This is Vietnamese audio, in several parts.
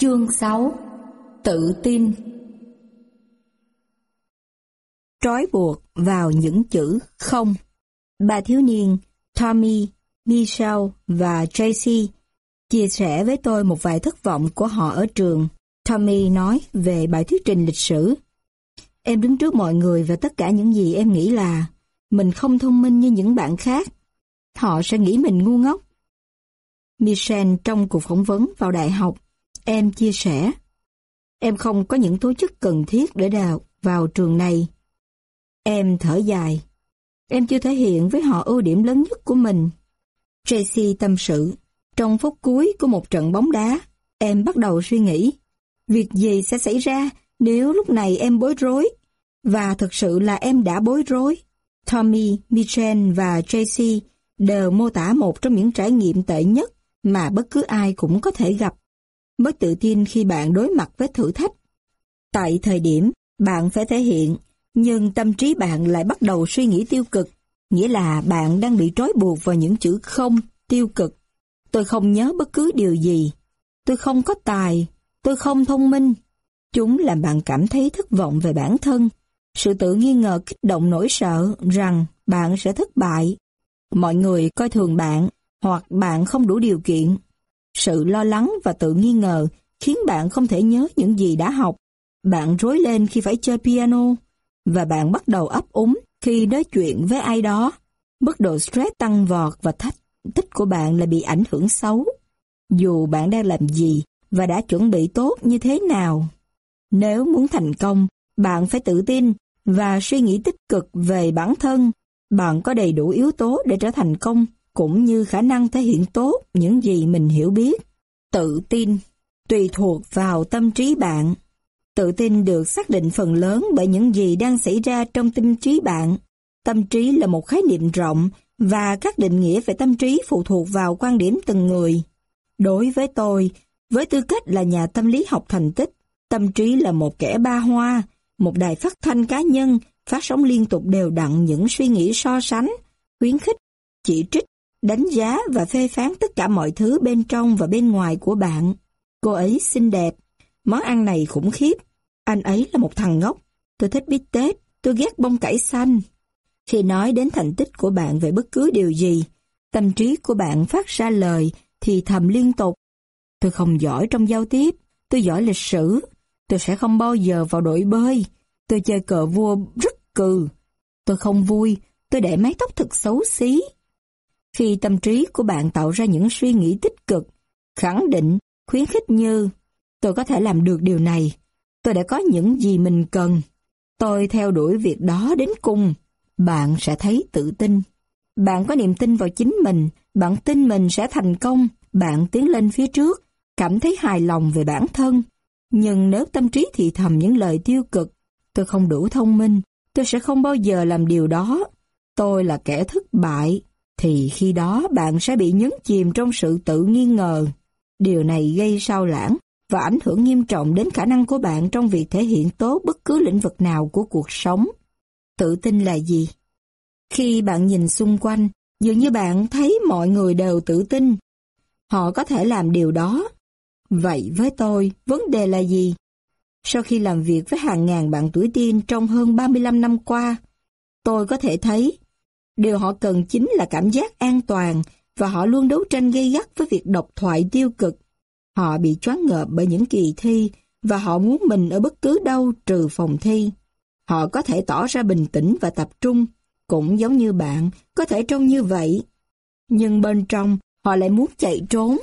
Chương 6 Tự tin Trói buộc vào những chữ không. Ba thiếu niên Tommy, Michelle và Tracy chia sẻ với tôi một vài thất vọng của họ ở trường. Tommy nói về bài thuyết trình lịch sử. Em đứng trước mọi người và tất cả những gì em nghĩ là mình không thông minh như những bạn khác. Họ sẽ nghĩ mình ngu ngốc. Michelle trong cuộc phỏng vấn vào đại học Em chia sẻ, em không có những tố chất cần thiết để đào vào trường này. Em thở dài, em chưa thể hiện với họ ưu điểm lớn nhất của mình. Tracy tâm sự, trong phút cuối của một trận bóng đá, em bắt đầu suy nghĩ, việc gì sẽ xảy ra nếu lúc này em bối rối? Và thực sự là em đã bối rối. Tommy, Michelle và Tracy đều mô tả một trong những trải nghiệm tệ nhất mà bất cứ ai cũng có thể gặp mới tự tin khi bạn đối mặt với thử thách. Tại thời điểm, bạn phải thể hiện, nhưng tâm trí bạn lại bắt đầu suy nghĩ tiêu cực, nghĩa là bạn đang bị trói buộc vào những chữ không, tiêu cực. Tôi không nhớ bất cứ điều gì. Tôi không có tài. Tôi không thông minh. Chúng làm bạn cảm thấy thất vọng về bản thân. Sự tự nghi ngờ kích động nỗi sợ rằng bạn sẽ thất bại. Mọi người coi thường bạn hoặc bạn không đủ điều kiện sự lo lắng và tự nghi ngờ khiến bạn không thể nhớ những gì đã học. Bạn rối lên khi phải chơi piano, và bạn bắt đầu ấp úng khi nói chuyện với ai đó. Mức độ stress tăng vọt và thách thích của bạn là bị ảnh hưởng xấu. Dù bạn đang làm gì và đã chuẩn bị tốt như thế nào. Nếu muốn thành công, bạn phải tự tin và suy nghĩ tích cực về bản thân. Bạn có đầy đủ yếu tố để trở thành công cũng như khả năng thể hiện tốt những gì mình hiểu biết. Tự tin tùy thuộc vào tâm trí bạn. Tự tin được xác định phần lớn bởi những gì đang xảy ra trong tâm trí bạn. Tâm trí là một khái niệm rộng và các định nghĩa về tâm trí phụ thuộc vào quan điểm từng người. Đối với tôi, với tư cách là nhà tâm lý học thành tích, tâm trí là một kẻ ba hoa, một đài phát thanh cá nhân phát sóng liên tục đều đặn những suy nghĩ so sánh, khuyến khích, chỉ trích đánh giá và phê phán tất cả mọi thứ bên trong và bên ngoài của bạn. Cô ấy xinh đẹp, món ăn này khủng khiếp, anh ấy là một thằng ngốc, tôi thích bít tết, tôi ghét bông cải xanh. Khi nói đến thành tích của bạn về bất cứ điều gì, tâm trí của bạn phát ra lời thì thầm liên tục. Tôi không giỏi trong giao tiếp, tôi giỏi lịch sử, tôi sẽ không bao giờ vào đội bơi, tôi chơi cờ vua rất cừ, tôi không vui, tôi để mái tóc thật xấu xí. Khi tâm trí của bạn tạo ra những suy nghĩ tích cực, khẳng định, khuyến khích như tôi có thể làm được điều này, tôi đã có những gì mình cần, tôi theo đuổi việc đó đến cùng, bạn sẽ thấy tự tin. Bạn có niềm tin vào chính mình, bạn tin mình sẽ thành công, bạn tiến lên phía trước, cảm thấy hài lòng về bản thân. Nhưng nếu tâm trí thì thầm những lời tiêu cực, tôi không đủ thông minh, tôi sẽ không bao giờ làm điều đó, tôi là kẻ thất bại, thì khi đó bạn sẽ bị nhấn chìm trong sự tự nghi ngờ. Điều này gây sao lãng và ảnh hưởng nghiêm trọng đến khả năng của bạn trong việc thể hiện tốt bất cứ lĩnh vực nào của cuộc sống. Tự tin là gì? Khi bạn nhìn xung quanh, dường như bạn thấy mọi người đều tự tin. Họ có thể làm điều đó. Vậy với tôi, vấn đề là gì? Sau khi làm việc với hàng ngàn bạn tuổi teen trong hơn 35 năm qua, tôi có thể thấy Điều họ cần chính là cảm giác an toàn và họ luôn đấu tranh gây gắt với việc độc thoại tiêu cực. Họ bị choáng ngợp bởi những kỳ thi và họ muốn mình ở bất cứ đâu trừ phòng thi. Họ có thể tỏ ra bình tĩnh và tập trung, cũng giống như bạn, có thể trông như vậy. Nhưng bên trong, họ lại muốn chạy trốn.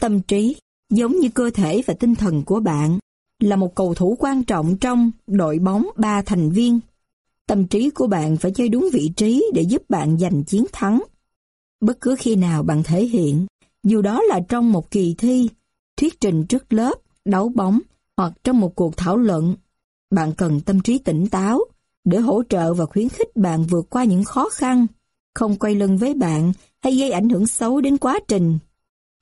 Tâm trí, giống như cơ thể và tinh thần của bạn, là một cầu thủ quan trọng trong đội bóng ba thành viên. Tâm trí của bạn phải chơi đúng vị trí để giúp bạn giành chiến thắng. Bất cứ khi nào bạn thể hiện, dù đó là trong một kỳ thi, thuyết trình trước lớp, đấu bóng hoặc trong một cuộc thảo luận, bạn cần tâm trí tỉnh táo để hỗ trợ và khuyến khích bạn vượt qua những khó khăn, không quay lưng với bạn hay gây ảnh hưởng xấu đến quá trình.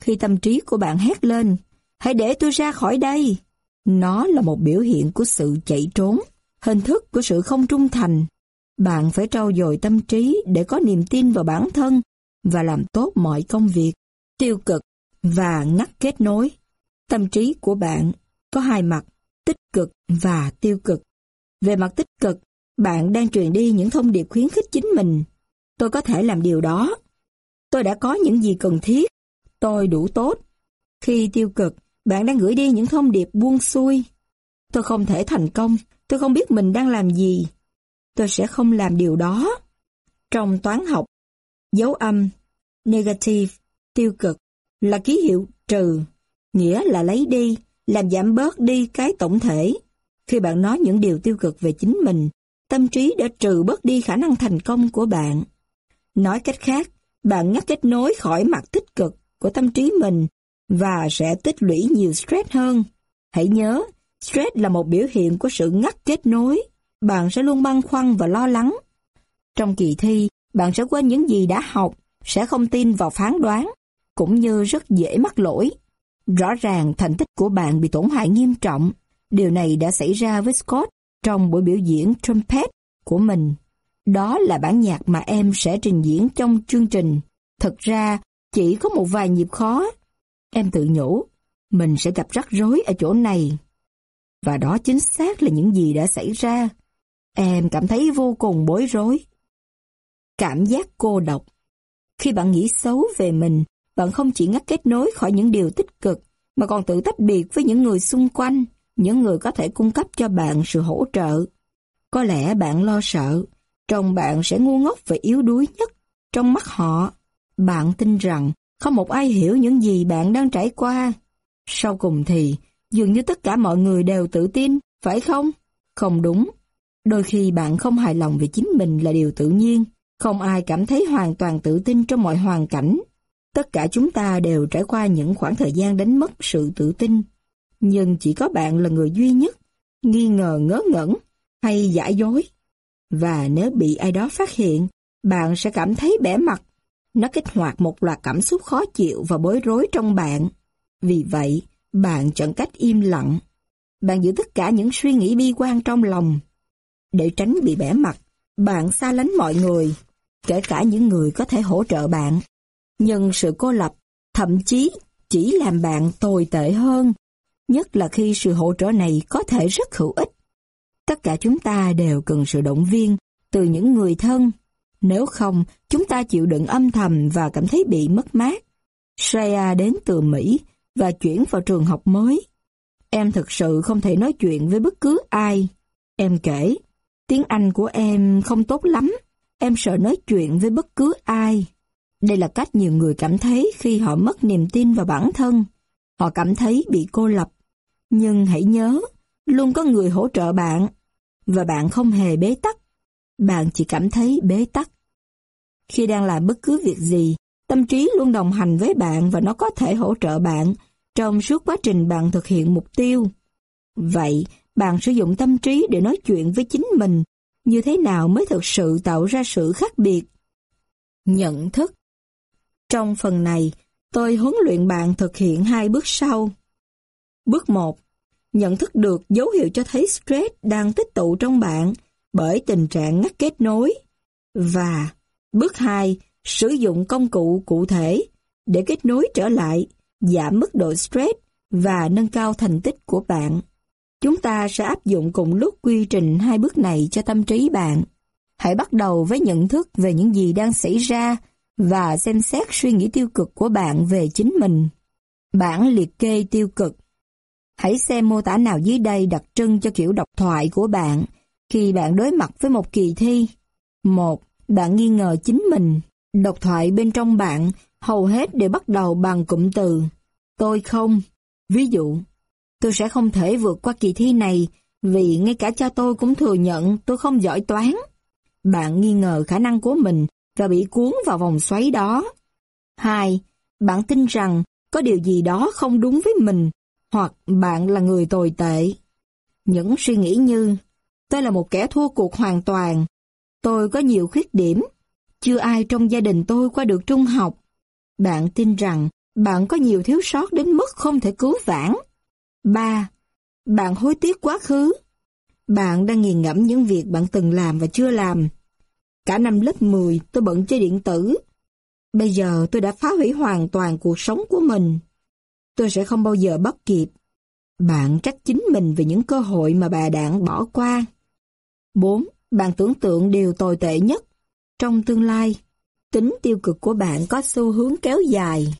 Khi tâm trí của bạn hét lên, hãy để tôi ra khỏi đây. Nó là một biểu hiện của sự chạy trốn hình thức của sự không trung thành. Bạn phải trau dồi tâm trí để có niềm tin vào bản thân và làm tốt mọi công việc, tiêu cực và ngắt kết nối. Tâm trí của bạn có hai mặt, tích cực và tiêu cực. Về mặt tích cực, bạn đang truyền đi những thông điệp khuyến khích chính mình. Tôi có thể làm điều đó. Tôi đã có những gì cần thiết. Tôi đủ tốt. Khi tiêu cực, bạn đang gửi đi những thông điệp buông xuôi. Tôi không thể thành công. Tôi không biết mình đang làm gì. Tôi sẽ không làm điều đó. Trong toán học, dấu âm negative, tiêu cực, là ký hiệu trừ, nghĩa là lấy đi, làm giảm bớt đi cái tổng thể. Khi bạn nói những điều tiêu cực về chính mình, tâm trí đã trừ bớt đi khả năng thành công của bạn. Nói cách khác, bạn ngắt kết nối khỏi mặt tích cực của tâm trí mình và sẽ tích lũy nhiều stress hơn. Hãy nhớ, stress là một biểu hiện của sự ngắt kết nối. Bạn sẽ luôn băn khoăn và lo lắng. Trong kỳ thi, bạn sẽ quên những gì đã học, sẽ không tin vào phán đoán, cũng như rất dễ mắc lỗi. Rõ ràng thành tích của bạn bị tổn hại nghiêm trọng. Điều này đã xảy ra với Scott trong buổi biểu diễn trumpet của mình. Đó là bản nhạc mà em sẽ trình diễn trong chương trình. Thật ra, chỉ có một vài nhịp khó. Em tự nhủ, mình sẽ gặp rắc rối ở chỗ này. Và đó chính xác là những gì đã xảy ra. Em cảm thấy vô cùng bối rối. Cảm giác cô độc. Khi bạn nghĩ xấu về mình, bạn không chỉ ngắt kết nối khỏi những điều tích cực, mà còn tự tách biệt với những người xung quanh, những người có thể cung cấp cho bạn sự hỗ trợ. Có lẽ bạn lo sợ, trong bạn sẽ ngu ngốc và yếu đuối nhất. Trong mắt họ, bạn tin rằng không một ai hiểu những gì bạn đang trải qua. Sau cùng thì, dường như tất cả mọi người đều tự tin, phải không? Không đúng. Đôi khi bạn không hài lòng về chính mình là điều tự nhiên. Không ai cảm thấy hoàn toàn tự tin trong mọi hoàn cảnh. Tất cả chúng ta đều trải qua những khoảng thời gian đánh mất sự tự tin. Nhưng chỉ có bạn là người duy nhất, nghi ngờ ngớ ngẩn hay giả dối. Và nếu bị ai đó phát hiện, bạn sẽ cảm thấy bẻ mặt. Nó kích hoạt một loạt cảm xúc khó chịu và bối rối trong bạn. Vì vậy, bạn chọn cách im lặng. Bạn giữ tất cả những suy nghĩ bi quan trong lòng. Để tránh bị bẻ mặt, bạn xa lánh mọi người, kể cả những người có thể hỗ trợ bạn. Nhưng sự cô lập, thậm chí chỉ làm bạn tồi tệ hơn, nhất là khi sự hỗ trợ này có thể rất hữu ích. Tất cả chúng ta đều cần sự động viên từ những người thân. Nếu không, chúng ta chịu đựng âm thầm và cảm thấy bị mất mát. Shreya đến từ Mỹ và chuyển vào trường học mới. Em thực sự không thể nói chuyện với bất cứ ai. Em kể, tiếng Anh của em không tốt lắm. Em sợ nói chuyện với bất cứ ai. Đây là cách nhiều người cảm thấy khi họ mất niềm tin vào bản thân. Họ cảm thấy bị cô lập. Nhưng hãy nhớ, luôn có người hỗ trợ bạn. Và bạn không hề bế tắc. Bạn chỉ cảm thấy bế tắc. Khi đang làm bất cứ việc gì, tâm trí luôn đồng hành với bạn và nó có thể hỗ trợ bạn trong suốt quá trình bạn thực hiện mục tiêu. Vậy, bạn sử dụng tâm trí để nói chuyện với chính mình, như thế nào mới thực sự tạo ra sự khác biệt? Nhận thức Trong phần này, tôi huấn luyện bạn thực hiện hai bước sau. Bước 1. Nhận thức được dấu hiệu cho thấy stress đang tích tụ trong bạn bởi tình trạng ngắt kết nối. Và bước 2. Sử dụng công cụ cụ thể để kết nối trở lại, giảm mức độ stress và nâng cao thành tích của bạn. Chúng ta sẽ áp dụng cùng lúc quy trình hai bước này cho tâm trí bạn. Hãy bắt đầu với nhận thức về những gì đang xảy ra và xem xét suy nghĩ tiêu cực của bạn về chính mình. Bản liệt kê tiêu cực Hãy xem mô tả nào dưới đây đặc trưng cho kiểu độc thoại của bạn khi bạn đối mặt với một kỳ thi. một, Bạn nghi ngờ chính mình. Độc thoại bên trong bạn hầu hết đều bắt đầu bằng cụm từ tôi không. Ví dụ, tôi sẽ không thể vượt qua kỳ thi này vì ngay cả cha tôi cũng thừa nhận tôi không giỏi toán. Bạn nghi ngờ khả năng của mình và bị cuốn vào vòng xoáy đó. 2. Bạn tin rằng có điều gì đó không đúng với mình hoặc bạn là người tồi tệ. Những suy nghĩ như tôi là một kẻ thua cuộc hoàn toàn, tôi có nhiều khuyết điểm, chưa ai trong gia đình tôi qua được trung học, bạn tin rằng bạn có nhiều thiếu sót đến mức không thể cứu vãn. 3. Bạn hối tiếc quá khứ. Bạn đang nghiền ngẫm những việc bạn từng làm và chưa làm. Cả năm lớp 10 tôi bận chơi điện tử. Bây giờ tôi đã phá hủy hoàn toàn cuộc sống của mình. tôi sẽ không bao giờ bắt kịp. Bạn trách chính mình về những cơ hội mà bà đảng bỏ qua. 4. Bạn tưởng tượng điều tồi tệ nhất. Trong tương lai, tính tiêu cực của bạn có xu hướng kéo dài.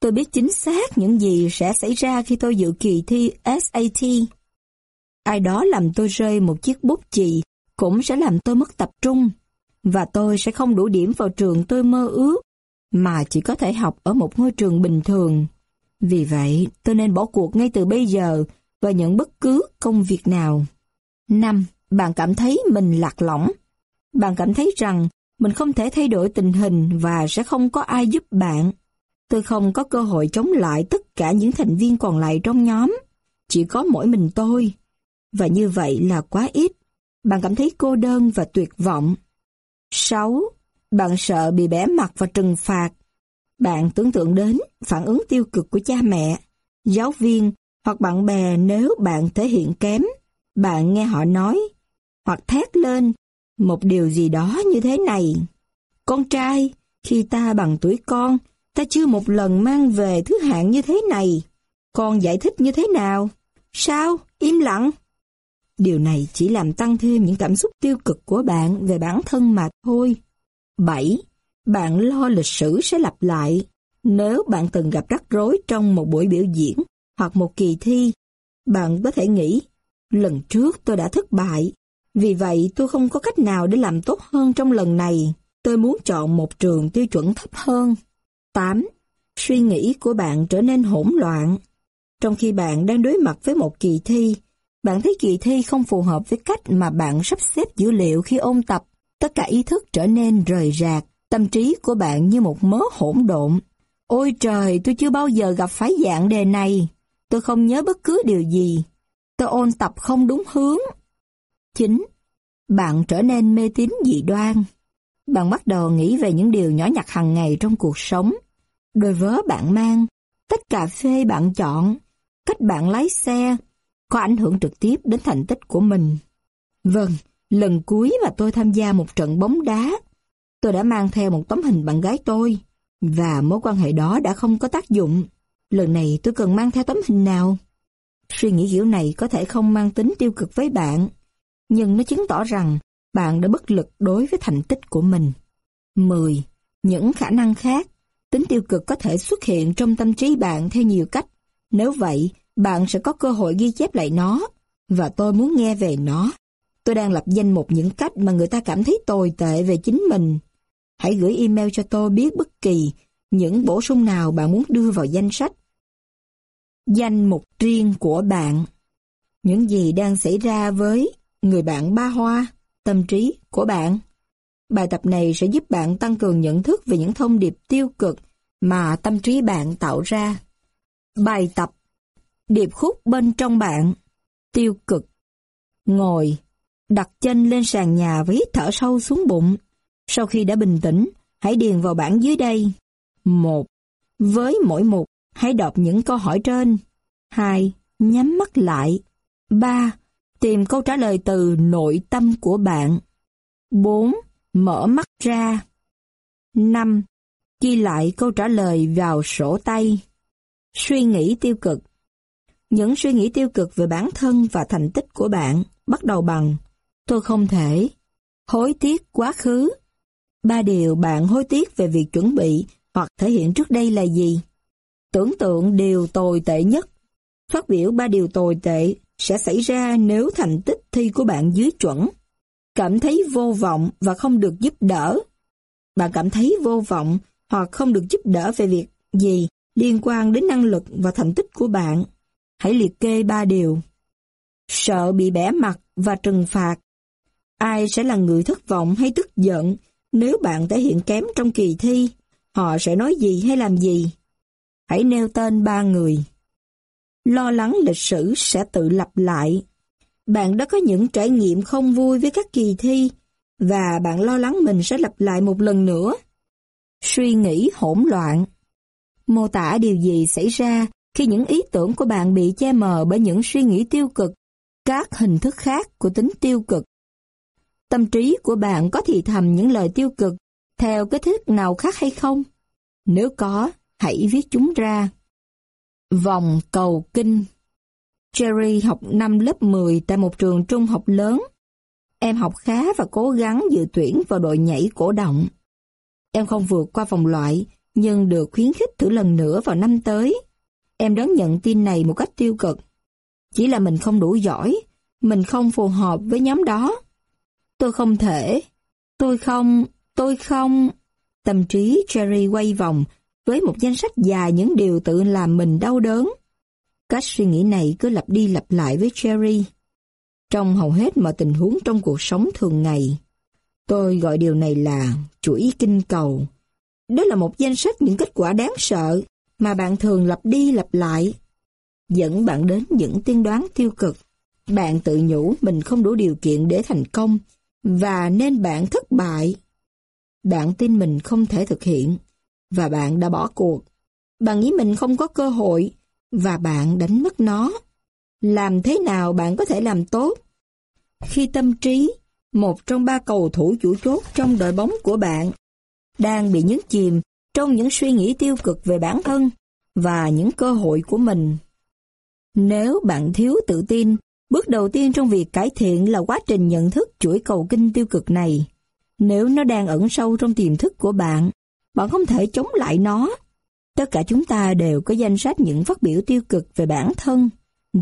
Tôi biết chính xác những gì sẽ xảy ra khi tôi dự kỳ thi SAT. Ai đó làm tôi rơi một chiếc bút chì cũng sẽ làm tôi mất tập trung và tôi sẽ không đủ điểm vào trường tôi mơ ước mà chỉ có thể học ở một ngôi trường bình thường. Vì vậy, tôi nên bỏ cuộc ngay từ bây giờ và nhận bất cứ công việc nào. 5. Bạn cảm thấy mình lạc lõng. Bạn cảm thấy rằng mình không thể thay đổi tình hình và sẽ không có ai giúp bạn. Tôi không có cơ hội chống lại tất cả những thành viên còn lại trong nhóm. Chỉ có mỗi mình tôi. Và như vậy là quá ít. Bạn cảm thấy cô đơn và tuyệt vọng. 6. Bạn sợ bị bẻ mặt và trừng phạt. Bạn tưởng tượng đến phản ứng tiêu cực của cha mẹ, giáo viên hoặc bạn bè nếu bạn thể hiện kém. Bạn nghe họ nói hoặc thét lên một điều gì đó như thế này. Con trai, khi ta bằng tuổi con, ta chưa một lần mang về thứ hạng như thế này. Con giải thích như thế nào? Sao? Im lặng. Điều này chỉ làm tăng thêm những cảm xúc tiêu cực của bạn về bản thân mà thôi. 7. Bạn lo lịch sử sẽ lặp lại. Nếu bạn từng gặp rắc rối trong một buổi biểu diễn hoặc một kỳ thi, bạn có thể nghĩ, lần trước tôi đã thất bại, vì vậy tôi không có cách nào để làm tốt hơn trong lần này. Tôi muốn chọn một trường tiêu chuẩn thấp hơn. 8. Suy nghĩ của bạn trở nên hỗn loạn. Trong khi bạn đang đối mặt với một kỳ thi, bạn thấy kỳ thi không phù hợp với cách mà bạn sắp xếp dữ liệu khi ôn tập. Tất cả ý thức trở nên rời rạc, tâm trí của bạn như một mớ hỗn độn. Ôi trời, tôi chưa bao giờ gặp phải dạng đề này. Tôi không nhớ bất cứ điều gì. Tôi ôn tập không đúng hướng. 9. Bạn trở nên mê tín dị đoan. Bạn bắt đầu nghĩ về những điều nhỏ nhặt hàng ngày trong cuộc sống. Đôi vớ bạn mang, tách cà phê bạn chọn, cách bạn lái xe, có ảnh hưởng trực tiếp đến thành tích của mình. Vâng, lần cuối mà tôi tham gia một trận bóng đá, tôi đã mang theo một tấm hình bạn gái tôi, và mối quan hệ đó đã không có tác dụng. Lần này tôi cần mang theo tấm hình nào? Suy nghĩ kiểu này có thể không mang tính tiêu cực với bạn, nhưng nó chứng tỏ rằng bạn đã bất lực đối với thành tích của mình. 10. Những khả năng khác, tính tiêu cực có thể xuất hiện trong tâm trí bạn theo nhiều cách. Nếu vậy, bạn sẽ có cơ hội ghi chép lại nó, và tôi muốn nghe về nó. Tôi đang lập danh mục những cách mà người ta cảm thấy tồi tệ về chính mình. Hãy gửi email cho tôi biết bất kỳ những bổ sung nào bạn muốn đưa vào danh sách. Danh mục riêng của bạn Những gì đang xảy ra với người bạn ba hoa, tâm trí của bạn? Bài tập này sẽ giúp bạn tăng cường nhận thức về những thông điệp tiêu cực mà tâm trí bạn tạo ra. Bài tập Điệp khúc bên trong bạn Tiêu cực Ngồi Đặt chân lên sàn nhà và hít thở sâu xuống bụng. Sau khi đã bình tĩnh, hãy điền vào bảng dưới đây. 1. Với mỗi mục, hãy đọc những câu hỏi trên. 2. Nhắm mắt lại. 3. Tìm câu trả lời từ nội tâm của bạn. 4. Mở mắt ra. 5. Ghi lại câu trả lời vào sổ tay. Suy nghĩ tiêu cực Những suy nghĩ tiêu cực về bản thân và thành tích của bạn bắt đầu bằng, Tôi không thể. Hối tiếc quá khứ. Ba điều bạn hối tiếc về việc chuẩn bị hoặc thể hiện trước đây là gì? Tưởng tượng điều tồi tệ nhất. Phát biểu ba điều tồi tệ sẽ xảy ra nếu thành tích thi của bạn dưới chuẩn. Cảm thấy vô vọng và không được giúp đỡ. Bạn cảm thấy vô vọng hoặc không được giúp đỡ về việc gì liên quan đến năng lực và thành tích của bạn. Hãy liệt kê ba điều. Sợ bị bẻ mặt và trừng phạt. Ai sẽ là người thất vọng hay tức giận nếu bạn thể hiện kém trong kỳ thi? Họ sẽ nói gì hay làm gì? Hãy nêu tên ba người. Lo lắng lịch sử sẽ tự lặp lại. Bạn đã có những trải nghiệm không vui với các kỳ thi và bạn lo lắng mình sẽ lặp lại một lần nữa. Suy nghĩ hỗn loạn. Mô tả điều gì xảy ra khi những ý tưởng của bạn bị che mờ bởi những suy nghĩ tiêu cực, các hình thức khác của tính tiêu cực. Tâm trí của bạn có thì thầm những lời tiêu cực theo cái thức nào khác hay không? Nếu có, hãy viết chúng ra. Vòng cầu kinh Jerry học năm lớp 10 tại một trường trung học lớn. Em học khá và cố gắng dự tuyển vào đội nhảy cổ động. Em không vượt qua vòng loại, nhưng được khuyến khích thử lần nữa vào năm tới. Em đón nhận tin này một cách tiêu cực. Chỉ là mình không đủ giỏi, mình không phù hợp với nhóm đó. Tôi không thể, tôi không, tôi không... Tâm trí Jerry quay vòng với một danh sách dài những điều tự làm mình đau đớn. Cách suy nghĩ này cứ lặp đi lặp lại với Jerry. Trong hầu hết mọi tình huống trong cuộc sống thường ngày, tôi gọi điều này là chuỗi kinh cầu. Đó là một danh sách những kết quả đáng sợ mà bạn thường lặp đi lặp lại, dẫn bạn đến những tiên đoán tiêu cực. Bạn tự nhủ mình không đủ điều kiện để thành công và nên bạn thất bại. Bạn tin mình không thể thực hiện và bạn đã bỏ cuộc. Bạn nghĩ mình không có cơ hội và bạn đánh mất nó. Làm thế nào bạn có thể làm tốt? Khi tâm trí, một trong ba cầu thủ chủ chốt trong đội bóng của bạn, đang bị nhấn chìm trong những suy nghĩ tiêu cực về bản thân và những cơ hội của mình. Nếu bạn thiếu tự tin, bước đầu tiên trong việc cải thiện là quá trình nhận thức chuỗi cầu kinh tiêu cực này. Nếu nó đang ẩn sâu trong tiềm thức của bạn, bạn không thể chống lại nó. Tất cả chúng ta đều có danh sách những phát biểu tiêu cực về bản thân,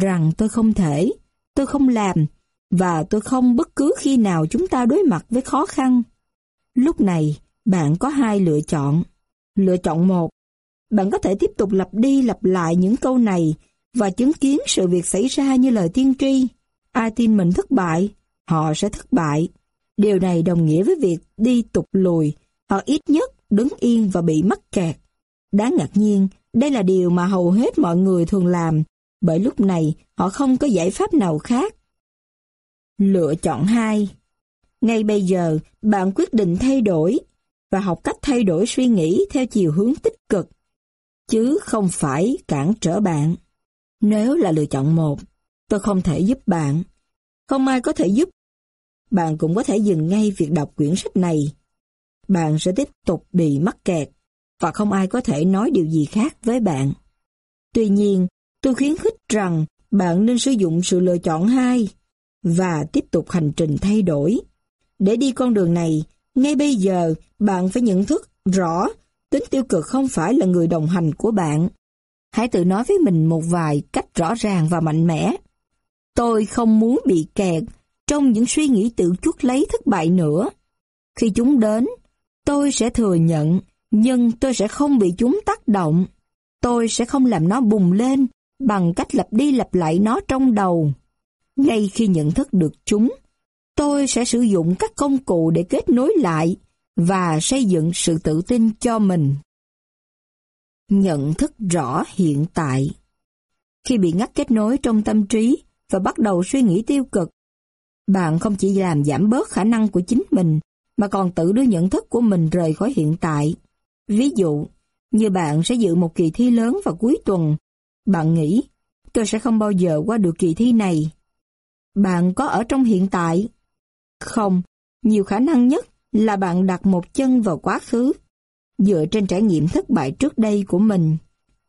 rằng tôi không thể, tôi không làm, và tôi không bất cứ khi nào chúng ta đối mặt với khó khăn. Lúc này, bạn có hai lựa chọn. Lựa chọn một, bạn có thể tiếp tục lặp đi lặp lại những câu này và chứng kiến sự việc xảy ra như lời tiên tri. Ai tin mình thất bại, họ sẽ thất bại. Điều này đồng nghĩa với việc đi tục lùi, hoặc ít nhất đứng yên và bị mắc kẹt. Đáng ngạc nhiên, đây là điều mà hầu hết mọi người thường làm, bởi lúc này họ không có giải pháp nào khác. Lựa chọn 2 Ngay bây giờ, bạn quyết định thay đổi và học cách thay đổi suy nghĩ theo chiều hướng tích cực, chứ không phải cản trở bạn. Nếu là lựa chọn một, tôi không thể giúp bạn. Không ai có thể giúp. Bạn cũng có thể dừng ngay việc đọc quyển sách này. Bạn sẽ tiếp tục bị mắc kẹt và không ai có thể nói điều gì khác với bạn. Tuy nhiên, tôi khuyến khích rằng bạn nên sử dụng sự lựa chọn hai và tiếp tục hành trình thay đổi. Để đi con đường này, ngay bây giờ bạn phải nhận thức rõ tính tiêu cực không phải là người đồng hành của bạn. Hãy tự nói với mình một vài cách rõ ràng và mạnh mẽ. Tôi không muốn bị kẹt trong những suy nghĩ tự chuốc lấy thất bại nữa. Khi chúng đến, tôi sẽ thừa nhận nhưng tôi sẽ không bị chúng tác động. Tôi sẽ không làm nó bùng lên bằng cách lặp đi lặp lại nó trong đầu. Ngay khi nhận thức được chúng, tôi sẽ sử dụng các công cụ để kết nối lại và xây dựng sự tự tin cho mình. Nhận thức rõ hiện tại Khi bị ngắt kết nối trong tâm trí và bắt đầu suy nghĩ tiêu cực, bạn không chỉ làm giảm bớt khả năng của chính mình, mà còn tự đưa nhận thức của mình rời khỏi hiện tại. Ví dụ, như bạn sẽ dự một kỳ thi lớn vào cuối tuần, bạn nghĩ, tôi sẽ không bao giờ qua được kỳ thi này. Bạn có ở trong hiện tại? Không, nhiều khả năng nhất là bạn đặt một chân vào quá khứ, dựa trên trải nghiệm thất bại trước đây của mình,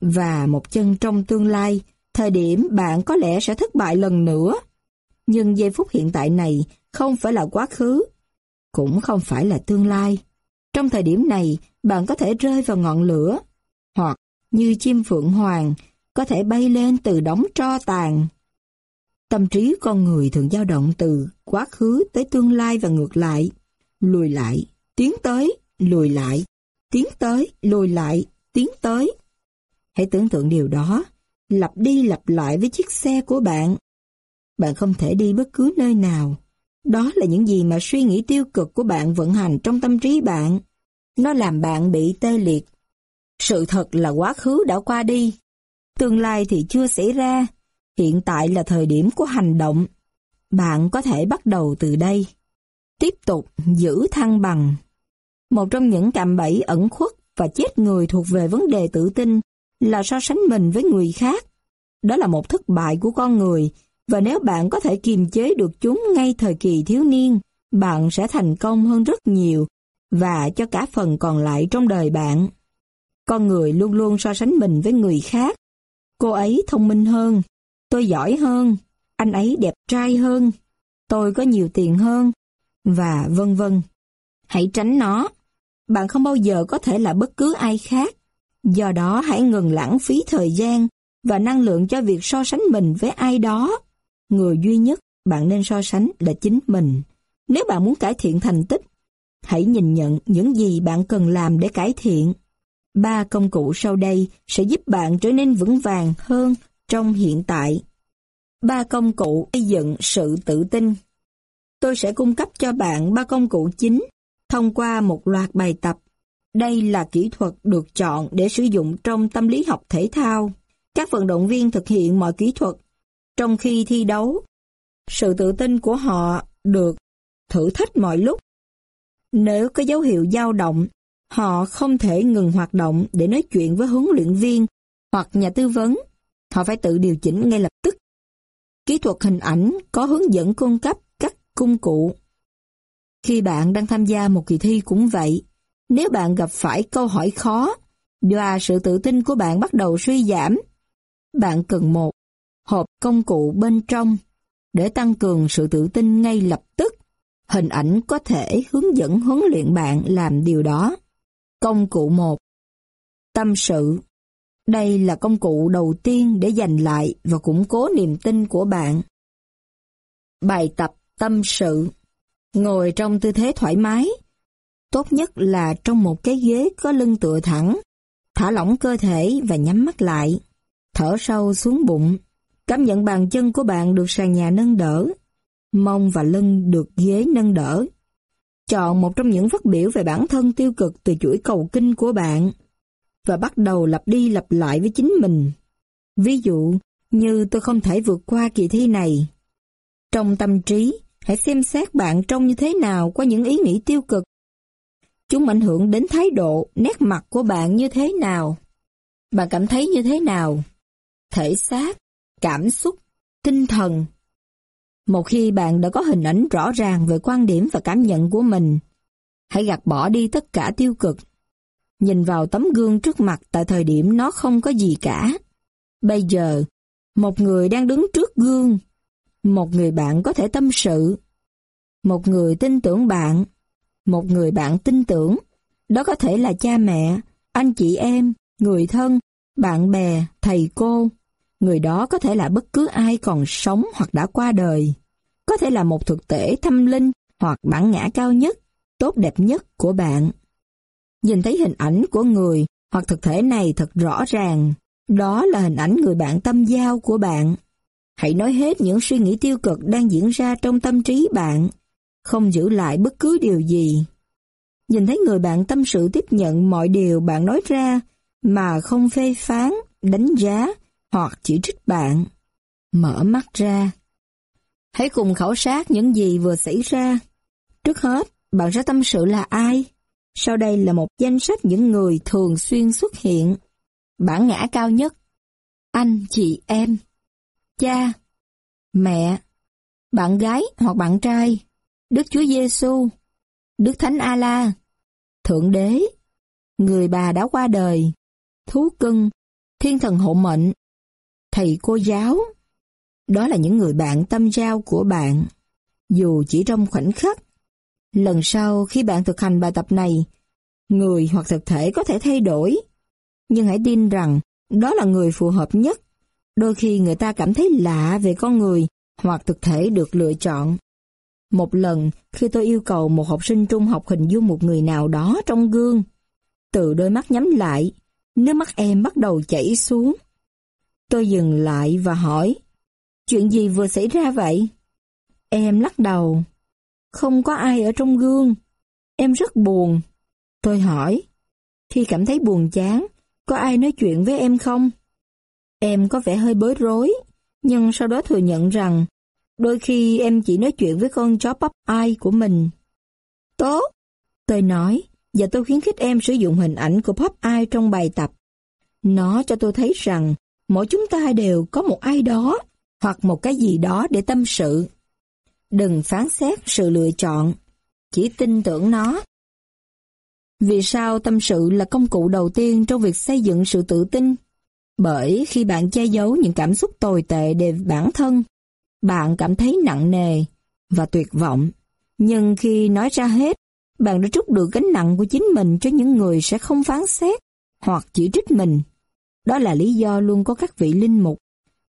và một chân trong tương lai, thời điểm bạn có lẽ sẽ thất bại lần nữa. Nhưng giây phút hiện tại này không phải là quá khứ, cũng không phải là tương lai. Trong thời điểm này, bạn có thể rơi vào ngọn lửa, hoặc như chim phượng hoàng, có thể bay lên từ đống tro tàn. Tâm trí con người thường dao động từ quá khứ tới tương lai và ngược lại, lùi lại, tiến tới, lùi lại, tiến tới, lùi lại, tiến tới. Hãy tưởng tượng điều đó, lặp đi lặp lại với chiếc xe của bạn. Bạn không thể đi bất cứ nơi nào. Đó là những gì mà suy nghĩ tiêu cực của bạn vận hành trong tâm trí bạn. Nó làm bạn bị tê liệt. Sự thật là quá khứ đã qua đi. Tương lai thì chưa xảy ra. Hiện tại là thời điểm của hành động. Bạn có thể bắt đầu từ đây. Tiếp tục giữ thăng bằng. Một trong những cạm bẫy ẩn khuất và chết người thuộc về vấn đề tự tin là so sánh mình với người khác. Đó là một thất bại của con người và nếu bạn có thể kiềm chế được chúng ngay thời kỳ thiếu niên, bạn sẽ thành công hơn rất nhiều và cho cả phần còn lại trong đời bạn. Con người luôn luôn so sánh mình với người khác. Cô ấy thông minh hơn, tôi giỏi hơn, anh ấy đẹp trai hơn, tôi có nhiều tiền hơn, và vân vân. Hãy tránh nó. Bạn không bao giờ có thể là bất cứ ai khác. Do đó hãy ngừng lãng phí thời gian và năng lượng cho việc so sánh mình với ai đó. Người duy nhất bạn nên so sánh là chính mình. Nếu bạn muốn cải thiện thành tích, hãy nhìn nhận những gì bạn cần làm để cải thiện. Ba công cụ sau đây sẽ giúp bạn trở nên vững vàng hơn trong hiện tại. Ba công cụ xây dựng sự tự tin. Tôi sẽ cung cấp cho bạn ba công cụ chính thông qua một loạt bài tập. Đây là kỹ thuật được chọn để sử dụng trong tâm lý học thể thao. Các vận động viên thực hiện mọi kỹ thuật trong khi thi đấu. Sự tự tin của họ được thử thách mọi lúc. Nếu có dấu hiệu dao động, họ không thể ngừng hoạt động để nói chuyện với huấn luyện viên hoặc nhà tư vấn. Họ phải tự điều chỉnh ngay lập tức. Kỹ thuật hình ảnh có hướng dẫn cung cấp các công cụ. Khi bạn đang tham gia một kỳ thi cũng vậy, nếu bạn gặp phải câu hỏi khó và sự tự tin của bạn bắt đầu suy giảm, bạn cần một hộp công cụ bên trong để tăng cường sự tự tin ngay lập tức. Hình ảnh có thể hướng dẫn huấn luyện bạn làm điều đó. Công cụ 1 Tâm sự Đây là công cụ đầu tiên để giành lại và củng cố niềm tin của bạn. Bài tập tâm sự Ngồi trong tư thế thoải mái. Tốt nhất là trong một cái ghế có lưng tựa thẳng. Thả lỏng cơ thể và nhắm mắt lại. Thở sâu xuống bụng. Cảm nhận bàn chân của bạn được sàn nhà nâng đỡ. Mông và lưng được ghế nâng đỡ. Chọn một trong những phát biểu về bản thân tiêu cực từ chuỗi cầu kinh của bạn và bắt đầu lặp đi lặp lại với chính mình. Ví dụ như tôi không thể vượt qua kỳ thi này. Trong tâm trí, hãy xem xét bạn trông như thế nào qua những ý nghĩ tiêu cực. Chúng ảnh hưởng đến thái độ, nét mặt của bạn như thế nào. Bạn cảm thấy như thế nào? Thể xác, cảm xúc, tinh thần. Một khi bạn đã có hình ảnh rõ ràng về quan điểm và cảm nhận của mình, hãy gạt bỏ đi tất cả tiêu cực. Nhìn vào tấm gương trước mặt tại thời điểm nó không có gì cả. Bây giờ, một người đang đứng trước gương, một người bạn có thể tâm sự, một người tin tưởng bạn, một người bạn tin tưởng. Đó có thể là cha mẹ, anh chị em, người thân, bạn bè, thầy cô, Người đó có thể là bất cứ ai còn sống hoặc đã qua đời. Có thể là một thực thể thâm linh hoặc bản ngã cao nhất, tốt đẹp nhất của bạn. Nhìn thấy hình ảnh của người hoặc thực thể này thật rõ ràng. Đó là hình ảnh người bạn tâm giao của bạn. Hãy nói hết những suy nghĩ tiêu cực đang diễn ra trong tâm trí bạn. Không giữ lại bất cứ điều gì. Nhìn thấy người bạn tâm sự tiếp nhận mọi điều bạn nói ra mà không phê phán, đánh giá hoặc chỉ trích bạn. Mở mắt ra. Hãy cùng khảo sát những gì vừa xảy ra. Trước hết, bạn sẽ tâm sự là ai? Sau đây là một danh sách những người thường xuyên xuất hiện. Bản ngã cao nhất. Anh, chị, em. Cha. Mẹ. Bạn gái hoặc bạn trai. Đức Chúa Giêsu, Đức Thánh A-la. Thượng Đế. Người bà đã qua đời. Thú cưng. Thiên thần hộ mệnh thầy cô giáo. Đó là những người bạn tâm giao của bạn, dù chỉ trong khoảnh khắc. Lần sau khi bạn thực hành bài tập này, người hoặc thực thể có thể thay đổi, nhưng hãy tin rằng đó là người phù hợp nhất. Đôi khi người ta cảm thấy lạ về con người hoặc thực thể được lựa chọn. Một lần, khi tôi yêu cầu một học sinh trung học hình dung một người nào đó trong gương, từ đôi mắt nhắm lại, nước mắt em bắt đầu chảy xuống. Tôi dừng lại và hỏi, chuyện gì vừa xảy ra vậy? Em lắc đầu, không có ai ở trong gương, em rất buồn. Tôi hỏi, khi cảm thấy buồn chán, có ai nói chuyện với em không? Em có vẻ hơi bối rối, nhưng sau đó thừa nhận rằng đôi khi em chỉ nói chuyện với con chó bắp ai của mình. Tốt, tôi nói, và tôi khuyến khích em sử dụng hình ảnh của Pop Ai trong bài tập. Nó cho tôi thấy rằng mỗi chúng ta đều có một ai đó hoặc một cái gì đó để tâm sự. Đừng phán xét sự lựa chọn, chỉ tin tưởng nó. Vì sao tâm sự là công cụ đầu tiên trong việc xây dựng sự tự tin? Bởi khi bạn che giấu những cảm xúc tồi tệ để bản thân, bạn cảm thấy nặng nề và tuyệt vọng. Nhưng khi nói ra hết, bạn đã trút được gánh nặng của chính mình cho những người sẽ không phán xét hoặc chỉ trích mình. Đó là lý do luôn có các vị linh mục,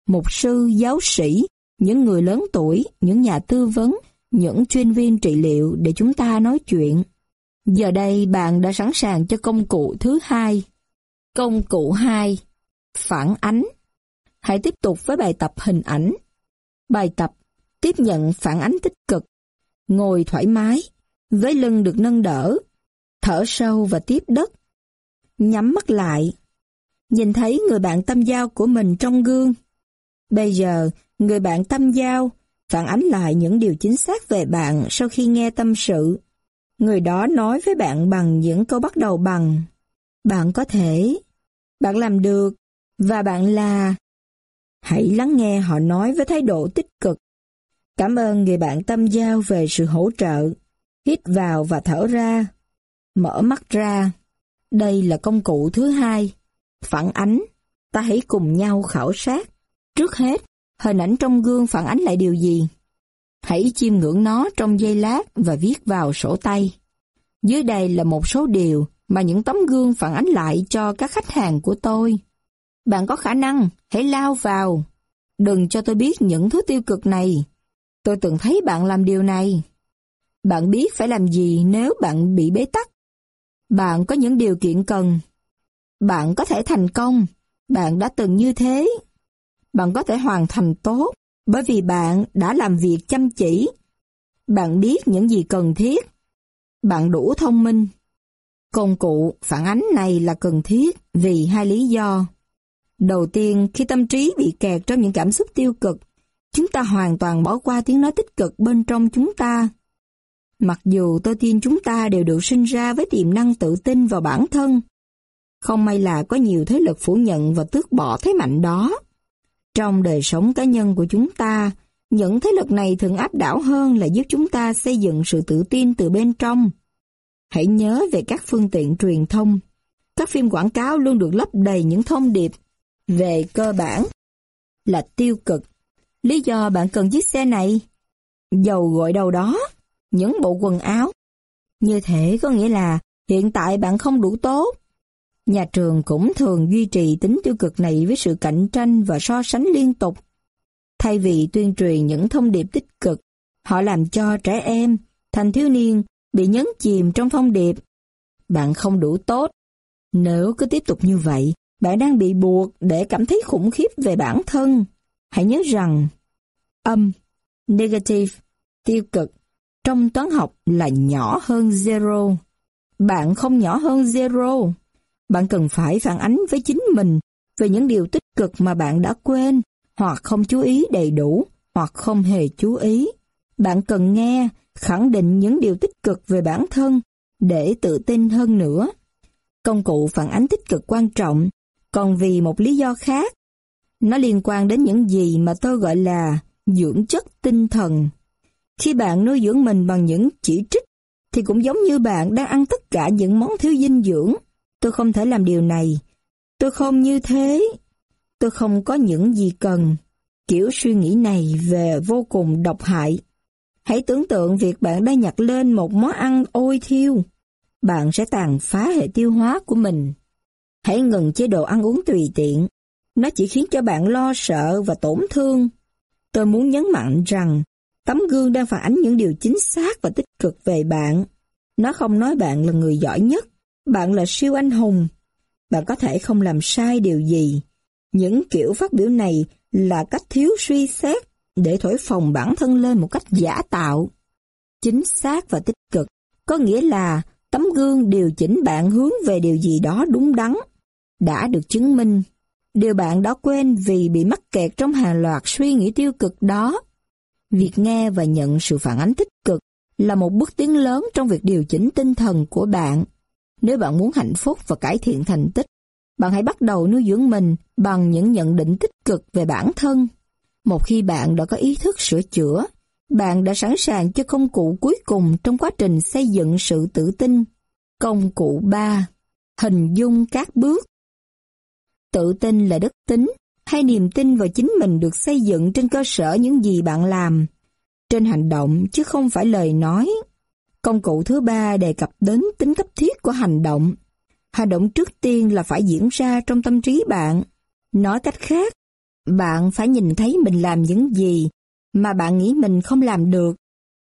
mục sư, giáo sĩ, những người lớn tuổi, những nhà tư vấn, những chuyên viên trị liệu để chúng ta nói chuyện. Giờ đây bạn đã sẵn sàng cho công cụ thứ hai. Công cụ 2. Phản ánh. Hãy tiếp tục với bài tập hình ảnh. Bài tập tiếp nhận phản ánh tích cực. Ngồi thoải mái, với lưng được nâng đỡ, thở sâu và tiếp đất. Nhắm mắt lại, nhìn thấy người bạn tâm giao của mình trong gương. Bây giờ, người bạn tâm giao phản ánh lại những điều chính xác về bạn sau khi nghe tâm sự. Người đó nói với bạn bằng những câu bắt đầu bằng Bạn có thể, bạn làm được, và bạn là... Hãy lắng nghe họ nói với thái độ tích cực. Cảm ơn người bạn tâm giao về sự hỗ trợ. Hít vào và thở ra. Mở mắt ra. Đây là công cụ thứ hai. Phản ánh. Ta hãy cùng nhau khảo sát. Trước hết, hình ảnh trong gương phản ánh lại điều gì? Hãy chiêm ngưỡng nó trong giây lát và viết vào sổ tay. Dưới đây là một số điều mà những tấm gương phản ánh lại cho các khách hàng của tôi. Bạn có khả năng, hãy lao vào. Đừng cho tôi biết những thứ tiêu cực này. Tôi từng thấy bạn làm điều này. Bạn biết phải làm gì nếu bạn bị bế tắc. Bạn có những điều kiện cần. Bạn có thể thành công. Bạn đã từng như thế. Bạn có thể hoàn thành tốt bởi vì bạn đã làm việc chăm chỉ. Bạn biết những gì cần thiết. Bạn đủ thông minh. Công cụ phản ánh này là cần thiết vì hai lý do. Đầu tiên, khi tâm trí bị kẹt trong những cảm xúc tiêu cực, chúng ta hoàn toàn bỏ qua tiếng nói tích cực bên trong chúng ta. Mặc dù tôi tin chúng ta đều được sinh ra với tiềm năng tự tin vào bản thân, không may là có nhiều thế lực phủ nhận và tước bỏ thế mạnh đó. Trong đời sống cá nhân của chúng ta, những thế lực này thường áp đảo hơn là giúp chúng ta xây dựng sự tự tin từ bên trong. Hãy nhớ về các phương tiện truyền thông. Các phim quảng cáo luôn được lấp đầy những thông điệp về cơ bản là tiêu cực. Lý do bạn cần chiếc xe này, dầu gội đầu đó, những bộ quần áo. Như thế có nghĩa là hiện tại bạn không đủ tốt. Nhà trường cũng thường duy trì tính tiêu cực này với sự cạnh tranh và so sánh liên tục. Thay vì tuyên truyền những thông điệp tích cực, họ làm cho trẻ em, thành thiếu niên bị nhấn chìm trong thông điệp. Bạn không đủ tốt. Nếu cứ tiếp tục như vậy, bạn đang bị buộc để cảm thấy khủng khiếp về bản thân. Hãy nhớ rằng, âm, negative, tiêu cực, trong toán học là nhỏ hơn zero. Bạn không nhỏ hơn zero. Bạn cần phải phản ánh với chính mình về những điều tích cực mà bạn đã quên, hoặc không chú ý đầy đủ, hoặc không hề chú ý. Bạn cần nghe, khẳng định những điều tích cực về bản thân để tự tin hơn nữa. Công cụ phản ánh tích cực quan trọng còn vì một lý do khác. Nó liên quan đến những gì mà tôi gọi là dưỡng chất tinh thần. Khi bạn nuôi dưỡng mình bằng những chỉ trích, thì cũng giống như bạn đang ăn tất cả những món thiếu dinh dưỡng. Tôi không thể làm điều này. Tôi không như thế. Tôi không có những gì cần. Kiểu suy nghĩ này về vô cùng độc hại. Hãy tưởng tượng việc bạn đang nhặt lên một món ăn ôi thiêu. Bạn sẽ tàn phá hệ tiêu hóa của mình. Hãy ngừng chế độ ăn uống tùy tiện. Nó chỉ khiến cho bạn lo sợ và tổn thương. Tôi muốn nhấn mạnh rằng tấm gương đang phản ánh những điều chính xác và tích cực về bạn. Nó không nói bạn là người giỏi nhất, bạn là siêu anh hùng. Bạn có thể không làm sai điều gì. Những kiểu phát biểu này là cách thiếu suy xét để thổi phồng bản thân lên một cách giả tạo. Chính xác và tích cực có nghĩa là tấm gương điều chỉnh bạn hướng về điều gì đó đúng đắn đã được chứng minh. Điều bạn đã quên vì bị mắc kẹt trong hàng loạt suy nghĩ tiêu cực đó. Việc nghe và nhận sự phản ánh tích cực là một bước tiến lớn trong việc điều chỉnh tinh thần của bạn. Nếu bạn muốn hạnh phúc và cải thiện thành tích, bạn hãy bắt đầu nuôi dưỡng mình bằng những nhận định tích cực về bản thân. Một khi bạn đã có ý thức sửa chữa, bạn đã sẵn sàng cho công cụ cuối cùng trong quá trình xây dựng sự tự tin. Công cụ 3. Hình dung các bước Tự tin là đức tính, hay niềm tin vào chính mình được xây dựng trên cơ sở những gì bạn làm, trên hành động chứ không phải lời nói. Công cụ thứ ba đề cập đến tính cấp thiết của hành động. Hành động trước tiên là phải diễn ra trong tâm trí bạn. Nói cách khác, bạn phải nhìn thấy mình làm những gì mà bạn nghĩ mình không làm được.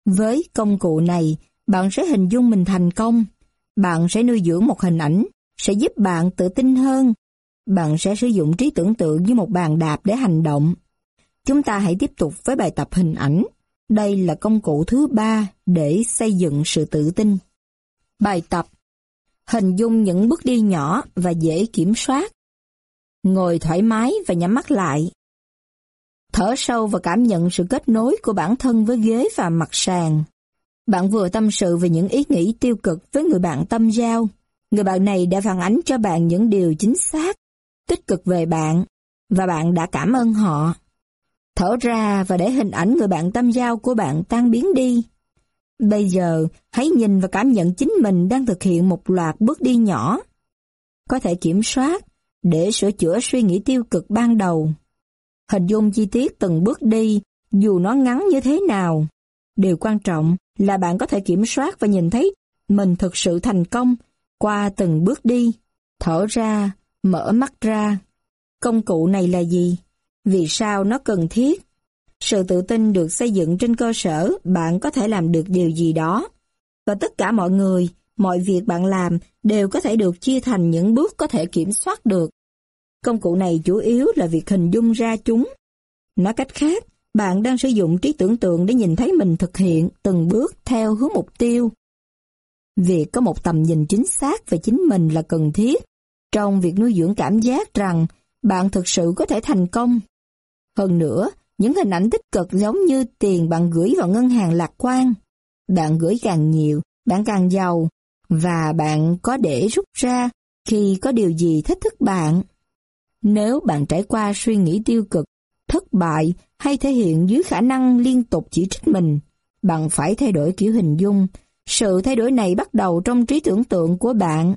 Với công cụ này, bạn sẽ hình dung mình thành công. Bạn sẽ nuôi dưỡng một hình ảnh, sẽ giúp bạn tự tin hơn. Bạn sẽ sử dụng trí tưởng tượng như một bàn đạp để hành động. Chúng ta hãy tiếp tục với bài tập hình ảnh. Đây là công cụ thứ ba để xây dựng sự tự tin. Bài tập Hình dung những bước đi nhỏ và dễ kiểm soát. Ngồi thoải mái và nhắm mắt lại. Thở sâu và cảm nhận sự kết nối của bản thân với ghế và mặt sàn. Bạn vừa tâm sự về những ý nghĩ tiêu cực với người bạn tâm giao. Người bạn này đã phản ánh cho bạn những điều chính xác, tích cực về bạn, và bạn đã cảm ơn họ. Thở ra và để hình ảnh người bạn tâm giao của bạn tan biến đi. Bây giờ, hãy nhìn và cảm nhận chính mình đang thực hiện một loạt bước đi nhỏ. Có thể kiểm soát để sửa chữa suy nghĩ tiêu cực ban đầu. Hình dung chi tiết từng bước đi, dù nó ngắn như thế nào. Điều quan trọng là bạn có thể kiểm soát và nhìn thấy mình thực sự thành công qua từng bước đi. Thở ra, mở mắt ra. Công cụ này là gì? Vì sao nó cần thiết? Sự tự tin được xây dựng trên cơ sở bạn có thể làm được điều gì đó. Và tất cả mọi người, mọi việc bạn làm đều có thể được chia thành những bước có thể kiểm soát được. Công cụ này chủ yếu là việc hình dung ra chúng. Nói cách khác, bạn đang sử dụng trí tưởng tượng để nhìn thấy mình thực hiện từng bước theo hướng mục tiêu. Việc có một tầm nhìn chính xác về chính mình là cần thiết trong việc nuôi dưỡng cảm giác rằng bạn thực sự có thể thành công. Hơn nữa, những hình ảnh tích cực giống như tiền bạn gửi vào ngân hàng lạc quan. Bạn gửi càng nhiều, bạn càng giàu, và bạn có để rút ra khi có điều gì thách thức bạn. Nếu bạn trải qua suy nghĩ tiêu cực, thất bại hay thể hiện dưới khả năng liên tục chỉ trích mình, bạn phải thay đổi kiểu hình dung. Sự thay đổi này bắt đầu trong trí tưởng tượng của bạn.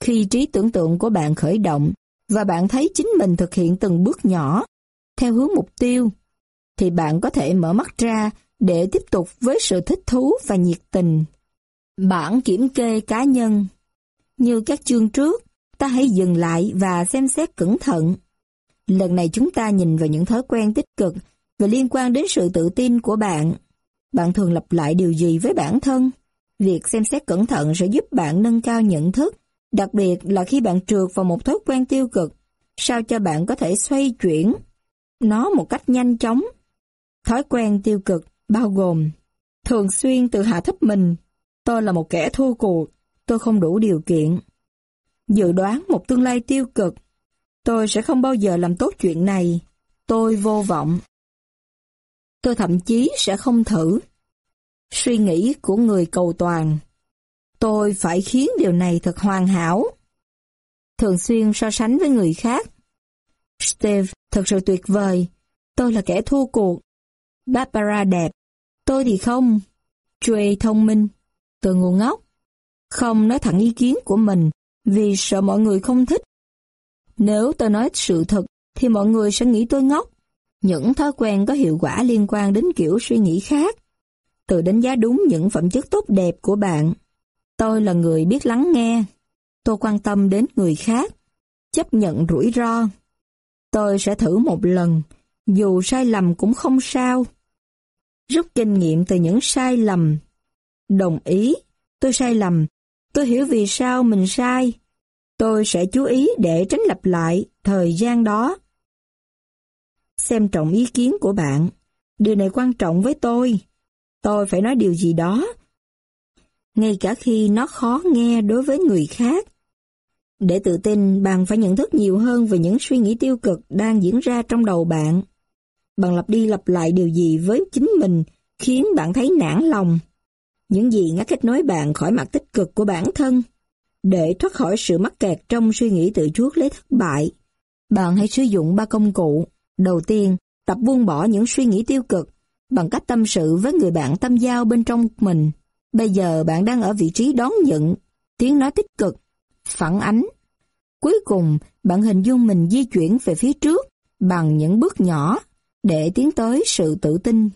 Khi trí tưởng tượng của bạn khởi động và bạn thấy chính mình thực hiện từng bước nhỏ theo hướng mục tiêu, thì bạn có thể mở mắt ra để tiếp tục với sự thích thú và nhiệt tình. Bản kiểm kê cá nhân Như các chương trước, ta hãy dừng lại và xem xét cẩn thận. Lần này chúng ta nhìn vào những thói quen tích cực và liên quan đến sự tự tin của bạn. Bạn thường lặp lại điều gì với bản thân? Việc xem xét cẩn thận sẽ giúp bạn nâng cao nhận thức, đặc biệt là khi bạn trượt vào một thói quen tiêu cực, sao cho bạn có thể xoay chuyển nó một cách nhanh chóng. Thói quen tiêu cực bao gồm thường xuyên tự hạ thấp mình, tôi là một kẻ thua cuộc, tôi không đủ điều kiện. Dự đoán một tương lai tiêu cực, tôi sẽ không bao giờ làm tốt chuyện này, tôi vô vọng. Tôi thậm chí sẽ không thử. Suy nghĩ của người cầu toàn. Tôi phải khiến điều này thật hoàn hảo. Thường xuyên so sánh với người khác. Steve thật sự tuyệt vời. Tôi là kẻ thua cuộc. Barbara đẹp. Tôi thì không. Trey thông minh. Tôi ngu ngốc. Không nói thẳng ý kiến của mình, vì sợ mọi người không thích. Nếu tôi nói sự thật, thì mọi người sẽ nghĩ tôi ngốc. Những thói quen có hiệu quả liên quan đến kiểu suy nghĩ khác. Tự đánh giá đúng những phẩm chất tốt đẹp của bạn. Tôi là người biết lắng nghe. Tôi quan tâm đến người khác. Chấp nhận rủi ro. Tôi sẽ thử một lần, dù sai lầm cũng không sao. Rút kinh nghiệm từ những sai lầm. Đồng ý, tôi sai lầm. Tôi hiểu vì sao mình sai. Tôi sẽ chú ý để tránh lặp lại thời gian đó. Xem trọng ý kiến của bạn. Điều này quan trọng với tôi. Tôi phải nói điều gì đó. Ngay cả khi nó khó nghe đối với người khác. Để tự tin, bạn phải nhận thức nhiều hơn về những suy nghĩ tiêu cực đang diễn ra trong đầu bạn. Bạn lặp đi lặp lại điều gì với chính mình khiến bạn thấy nản lòng. Những gì ngắt kết nối bạn khỏi mặt tích cực của bản thân. Để thoát khỏi sự mắc kẹt trong suy nghĩ tự chuốc lấy thất bại, bạn hãy sử dụng ba công cụ. Đầu tiên, tập buông bỏ những suy nghĩ tiêu cực bằng cách tâm sự với người bạn tâm giao bên trong mình. Bây giờ bạn đang ở vị trí đón nhận tiếng nói tích cực phản ánh. Cuối cùng, bạn hình dung mình di chuyển về phía trước bằng những bước nhỏ để tiến tới sự tự tin.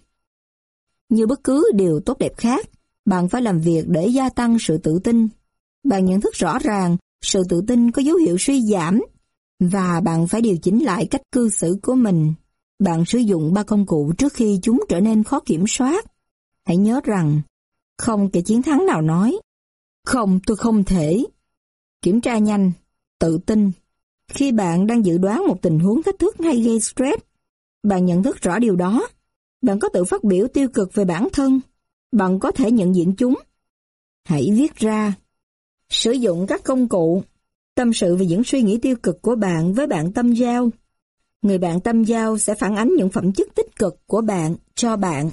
Như bất cứ điều tốt đẹp khác, bạn phải làm việc để gia tăng sự tự tin. Bạn nhận thức rõ ràng sự tự tin có dấu hiệu suy giảm và bạn phải điều chỉnh lại cách cư xử của mình. Bạn sử dụng ba công cụ trước khi chúng trở nên khó kiểm soát. Hãy nhớ rằng, không kẻ chiến thắng nào nói, không tôi không thể. Kiểm tra nhanh, tự tin. Khi bạn đang dự đoán một tình huống thách thức hay gây stress, bạn nhận thức rõ điều đó. Bạn có tự phát biểu tiêu cực về bản thân. Bạn có thể nhận diện chúng. Hãy viết ra. Sử dụng các công cụ. Tâm sự về những suy nghĩ tiêu cực của bạn với bạn tâm giao. Người bạn tâm giao sẽ phản ánh những phẩm chất tích cực của bạn cho bạn.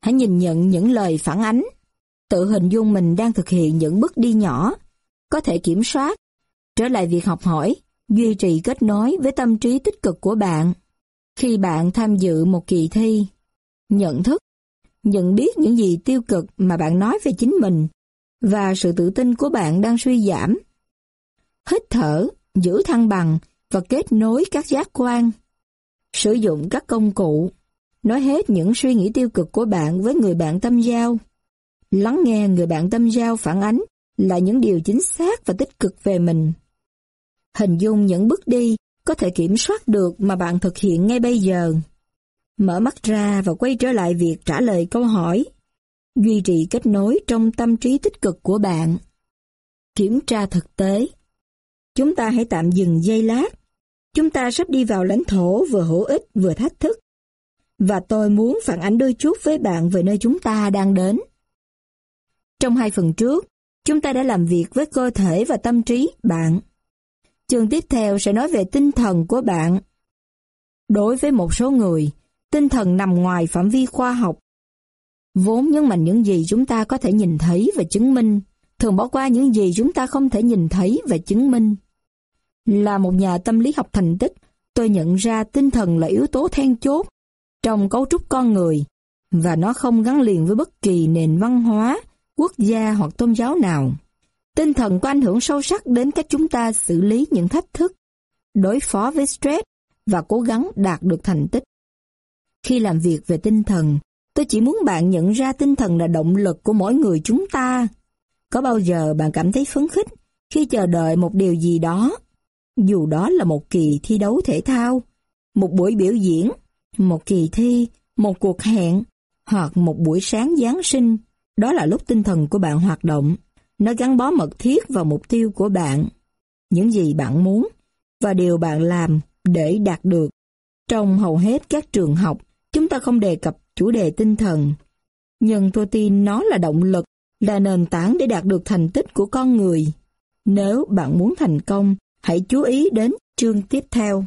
Hãy nhìn nhận những lời phản ánh. Tự hình dung mình đang thực hiện những bước đi nhỏ, có thể kiểm soát. Trở lại việc học hỏi, duy trì kết nối với tâm trí tích cực của bạn. Khi bạn tham dự một kỳ thi, nhận thức, nhận biết những gì tiêu cực mà bạn nói về chính mình và sự tự tin của bạn đang suy giảm. Hít thở, giữ thăng bằng và kết nối các giác quan. Sử dụng các công cụ, nói hết những suy nghĩ tiêu cực của bạn với người bạn tâm giao. Lắng nghe người bạn tâm giao phản ánh là những điều chính xác và tích cực về mình. Hình dung những bước đi có thể kiểm soát được mà bạn thực hiện ngay bây giờ. Mở mắt ra và quay trở lại việc trả lời câu hỏi. Duy trì kết nối trong tâm trí tích cực của bạn. Kiểm tra thực tế. Chúng ta hãy tạm dừng giây lát. Chúng ta sắp đi vào lãnh thổ vừa hữu ích vừa thách thức. Và tôi muốn phản ánh đôi chút với bạn về nơi chúng ta đang đến. Trong hai phần trước, chúng ta đã làm việc với cơ thể và tâm trí bạn. Chương tiếp theo sẽ nói về tinh thần của bạn. Đối với một số người, tinh thần nằm ngoài phạm vi khoa học. Vốn nhấn mạnh những gì chúng ta có thể nhìn thấy và chứng minh, thường bỏ qua những gì chúng ta không thể nhìn thấy và chứng minh. Là một nhà tâm lý học thành tích, tôi nhận ra tinh thần là yếu tố then chốt trong cấu trúc con người, và nó không gắn liền với bất kỳ nền văn hóa, quốc gia hoặc tôn giáo nào. Tinh thần có ảnh hưởng sâu sắc đến cách chúng ta xử lý những thách thức, đối phó với stress và cố gắng đạt được thành tích. Khi làm việc về tinh thần, tôi chỉ muốn bạn nhận ra tinh thần là động lực của mỗi người chúng ta. Có bao giờ bạn cảm thấy phấn khích khi chờ đợi một điều gì đó? Dù đó là một kỳ thi đấu thể thao, một buổi biểu diễn, một kỳ thi, một cuộc hẹn, hoặc một buổi sáng Giáng sinh, đó là lúc tinh thần của bạn hoạt động. Nó gắn bó mật thiết vào mục tiêu của bạn, những gì bạn muốn và điều bạn làm để đạt được. Trong hầu hết các trường học, chúng ta không đề cập chủ đề tinh thần. Nhưng tôi tin nó là động lực, là nền tảng để đạt được thành tích của con người. Nếu bạn muốn thành công, hãy chú ý đến chương tiếp theo.